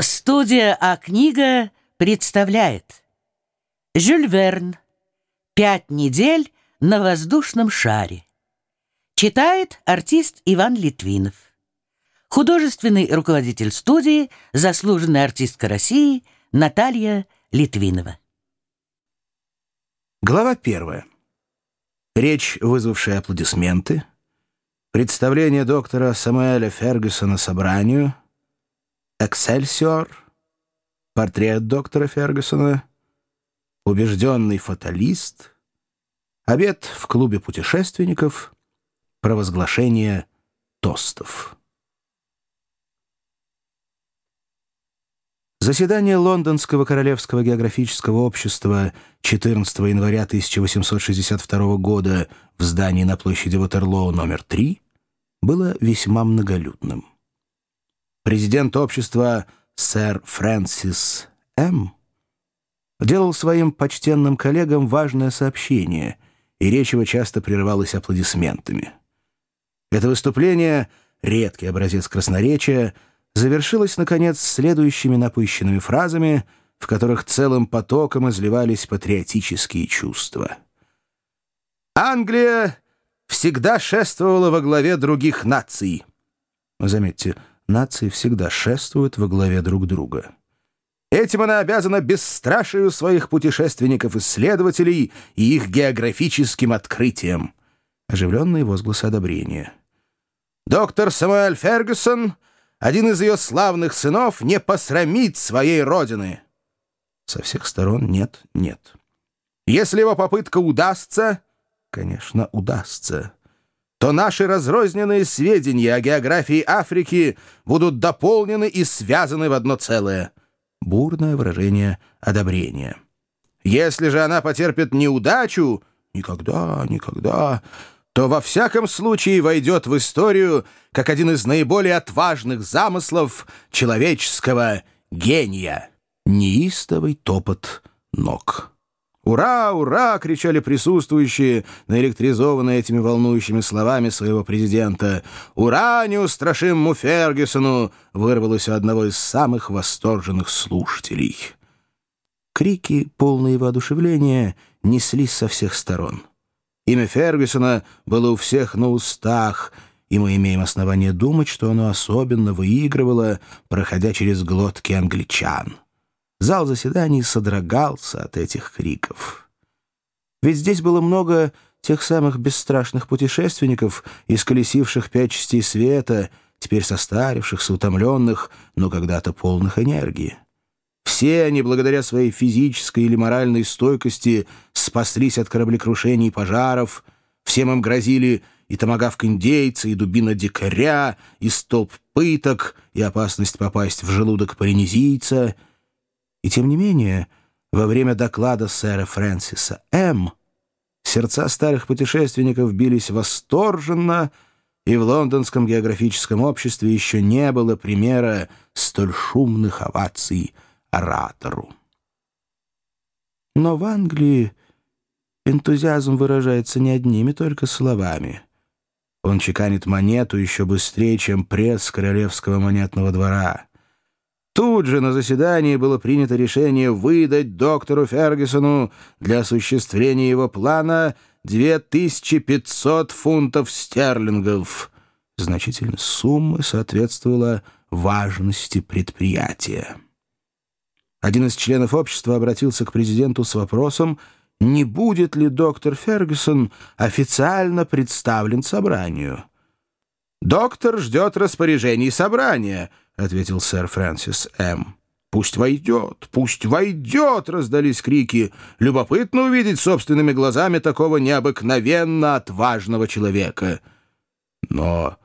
Студия А-книга представляет Жюль Верн «Пять недель на воздушном шаре». Читает артист Иван Литвинов. Художественный руководитель студии, заслуженная артистка России Наталья Литвинова. Глава первая. Речь, вызвавшая аплодисменты. Представление доктора Самуэля Фергюсона собранию. Эксельсиор. Портрет доктора Фергюсона. Убежденный фаталист. Обед в клубе путешественников. Провозглашение тостов. Заседание Лондонского Королевского географического общества 14 января 1862 года в здании на площади Ватерлоу номер 3 было весьма многолюдным. Президент общества сэр Фрэнсис М. делал своим почтенным коллегам важное сообщение, и речь его часто прерывалась аплодисментами. Это выступление, редкий образец красноречия, завершилось, наконец, следующими напыщенными фразами, в которых целым потоком изливались патриотические чувства. «Англия всегда шествовала во главе других наций». Заметьте, нации всегда шествуют во главе друг друга. Этим она обязана бесстрашию своих путешественников-исследователей и их географическим открытиям. Оживленные возгласы одобрения. Доктор Самуэль Фергюсон — один из ее славных сынов не посрамит своей родины. Со всех сторон нет, нет. Если его попытка удастся, конечно, удастся, то наши разрозненные сведения о географии Африки будут дополнены и связаны в одно целое. Бурное выражение одобрения. Если же она потерпит неудачу, никогда, никогда то во всяком случае войдет в историю как один из наиболее отважных замыслов человеческого гения. Неистовый топот ног. «Ура! Ура!» — кричали присутствующие, наэлектризованные этими волнующими словами своего президента. «Ура неустрашимому Фергюсону!» — вырвалось у одного из самых восторженных слушателей. Крики, полные воодушевления, неслись со всех сторон. Имя Фергюсона было у всех на устах, и мы имеем основание думать, что оно особенно выигрывало, проходя через глотки англичан. Зал заседаний содрогался от этих криков. Ведь здесь было много тех самых бесстрашных путешественников, исколесивших пять частей света, теперь состарившихся, утомленных, но когда-то полных энергии. Все они, благодаря своей физической или моральной стойкости, спаслись от кораблекрушений и пожаров, всем им грозили и томагавк индейца, и дубина дикаря, и столб пыток, и опасность попасть в желудок полинезийца. И тем не менее, во время доклада сэра Фрэнсиса М. сердца старых путешественников бились восторженно, и в лондонском географическом обществе еще не было примера столь шумных оваций — оратору. Но в Англии энтузиазм выражается не одними только словами. Он чеканит монету еще быстрее, чем пресс королевского монетного двора. Тут же на заседании было принято решение выдать доктору Фергюсону для осуществления его плана 2500 фунтов стерлингов. Значительность суммы соответствовала важности предприятия. Один из членов общества обратился к президенту с вопросом, не будет ли доктор Фергюсон официально представлен собранию. «Доктор ждет распоряжений собрания», — ответил сэр Фрэнсис М. «Пусть войдет, пусть войдет!» — раздались крики. «Любопытно увидеть собственными глазами такого необыкновенно отважного человека». Но,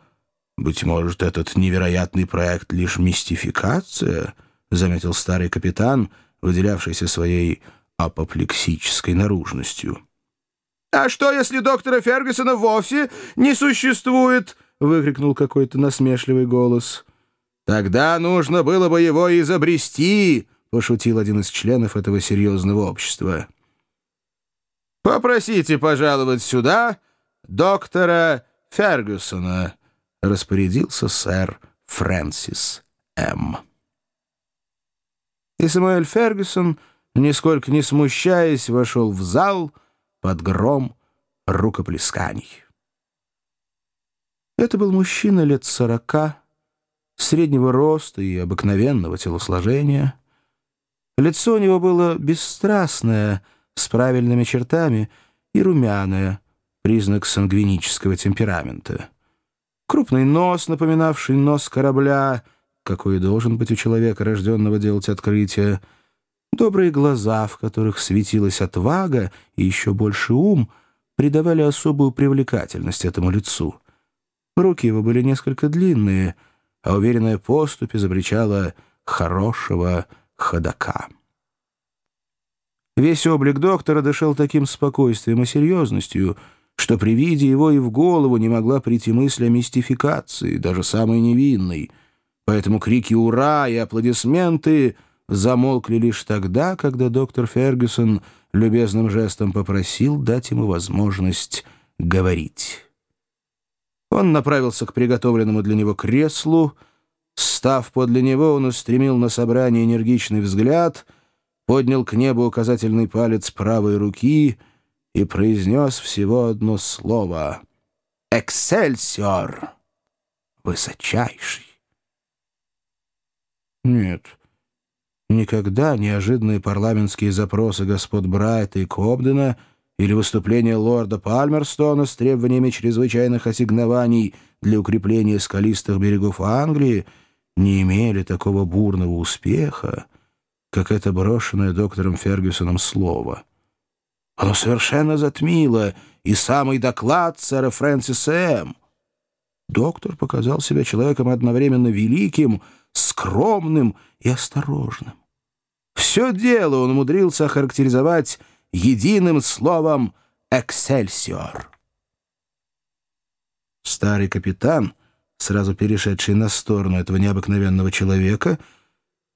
быть может, этот невероятный проект — лишь мистификация —— заметил старый капитан, выделявшийся своей апоплексической наружностью. «А что, если доктора Фергюсона вовсе не существует?» — выкрикнул какой-то насмешливый голос. «Тогда нужно было бы его изобрести», — пошутил один из членов этого серьезного общества. «Попросите пожаловать сюда доктора Фергюсона», — распорядился сэр Фрэнсис М. и Самуэль Фергюсон, нисколько не смущаясь, вошел в зал под гром рукоплесканий. Это был мужчина лет сорока, среднего роста и обыкновенного телосложения. Лицо у него было бесстрастное, с правильными чертами, и румяное, признак сангвинического темперамента. Крупный нос, напоминавший нос корабля, какой должен быть у человека, рожденного делать открытия, добрые глаза, в которых светилась отвага и еще больше ум, придавали особую привлекательность этому лицу. Руки его были несколько длинные, а уверенная поступь изобречала хорошего ходока. Весь облик доктора дышал таким спокойствием и серьезностью, что при виде его и в голову не могла прийти мысль о мистификации, даже самой невинной. Поэтому крики «Ура!» и аплодисменты замолкли лишь тогда, когда доктор Фергюсон любезным жестом попросил дать ему возможность говорить. Он направился к приготовленному для него креслу. Став подле него, он устремил на собрание энергичный взгляд, поднял к небу указательный палец правой руки и произнес всего одно слово «Эксельсиор!» «Высочайший!» Нет, никогда неожиданные парламентские запросы господ Брайта и Кобдена — или выступление лорда Пальмерстона с требованиями чрезвычайных ассигнований для укрепления скалистых берегов Англии не имели такого бурного успеха, как это брошенное доктором Фергюсоном слово. Оно совершенно затмило и самый доклад сэра Фрэнсиса М. Доктор показал себя человеком одновременно великим, скромным и осторожным. Все дело он умудрился охарактеризовать единым словом «Эксельсиор». Старый капитан, сразу перешедший на сторону этого необыкновенного человека,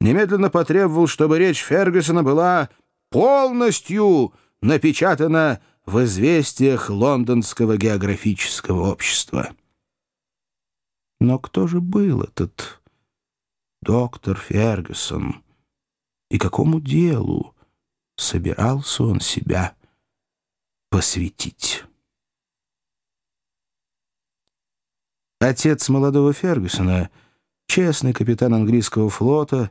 немедленно потребовал, чтобы речь Фергюсона была полностью напечатана в известиях Лондонского географического общества. Но кто же был этот доктор Фергюсон? И какому делу? Собирался он себя посвятить. Отец молодого Фергюсона, честный капитан английского флота,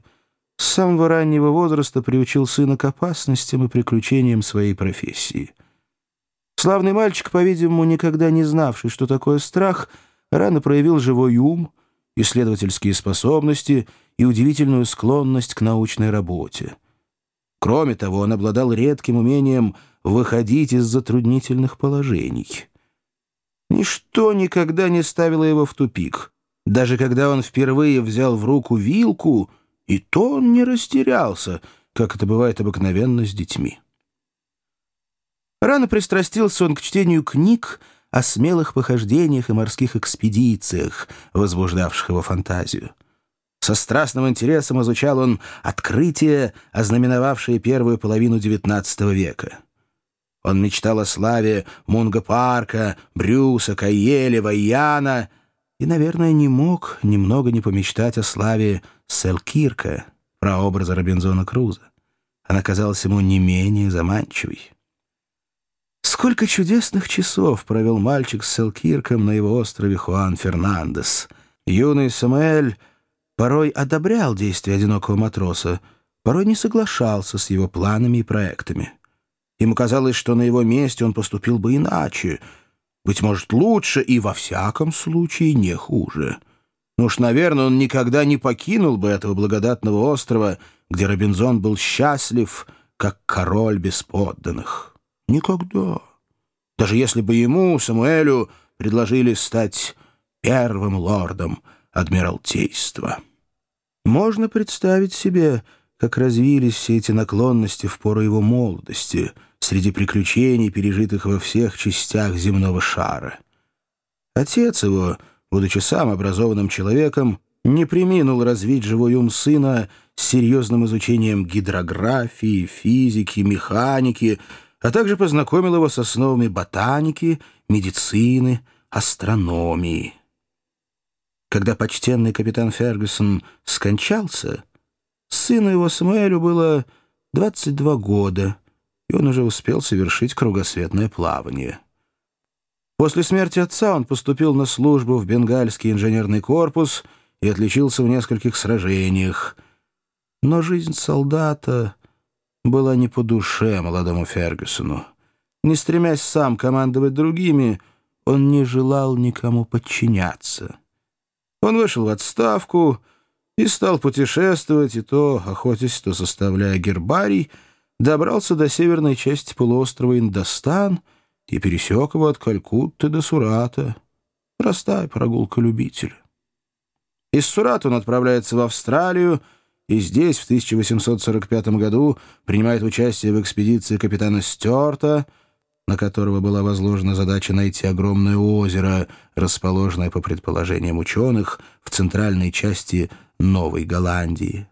с самого раннего возраста приучил сына к опасностям и приключениям своей профессии. Славный мальчик, по-видимому, никогда не знавший, что такое страх, рано проявил живой ум, исследовательские способности и удивительную склонность к научной работе. Кроме того, он обладал редким умением выходить из затруднительных положений. Ничто никогда не ставило его в тупик. Даже когда он впервые взял в руку вилку, и то он не растерялся, как это бывает обыкновенно с детьми. Рано пристрастился он к чтению книг о смелых похождениях и морских экспедициях, возбуждавших его фантазию. Со страстным интересом изучал он открытия, ознаменовавшие первую половину XIX века. Он мечтал о славе Мунга Парка, Брюса, Кайеля, Вайяна и, наверное, не мог немного не помечтать о славе Селкирка, прообраза Робинзона Круза. Она казалась ему не менее заманчивой. Сколько чудесных часов провел мальчик с Селкирком на его острове Хуан Фернандес. Юный Самуэль порой одобрял действия одинокого матроса, порой не соглашался с его планами и проектами. Ему казалось, что на его месте он поступил бы иначе, быть может, лучше и, во всяком случае, не хуже. Но уж, наверное, он никогда не покинул бы этого благодатного острова, где Робинзон был счастлив, как король без подданных. Никогда. Даже если бы ему, Самуэлю, предложили стать первым лордом — Адмиралтейства. Можно представить себе, как развились все эти наклонности в пору его молодости, среди приключений, пережитых во всех частях земного шара. Отец его, будучи сам образованным человеком, не приминул развить живой ум сына с серьезным изучением гидрографии, физики, механики, а также познакомил его с основами ботаники, медицины, астрономии. Когда почтенный капитан Фергюсон скончался, Сыну его Самуэлю было 22 года, и он уже успел совершить кругосветное плавание. После смерти отца он поступил на службу в Бенгальский инженерный корпус и отличился в нескольких сражениях. Но жизнь солдата была не по душе молодому Фергюсону. Не стремясь сам командовать другими, он не желал никому подчиняться. Он вышел в отставку и стал путешествовать, и то, охотясь, то составляя гербарий, добрался до северной части полуострова Индостан и пересек его от Калькутты до Сурата. Простая прогулка любителя. Из Сурата он отправляется в Австралию, и здесь в 1845 году принимает участие в экспедиции капитана Стюарта, на которого была возложена задача найти огромное озеро, расположенное, по предположениям ученых, в центральной части Новой Голландии.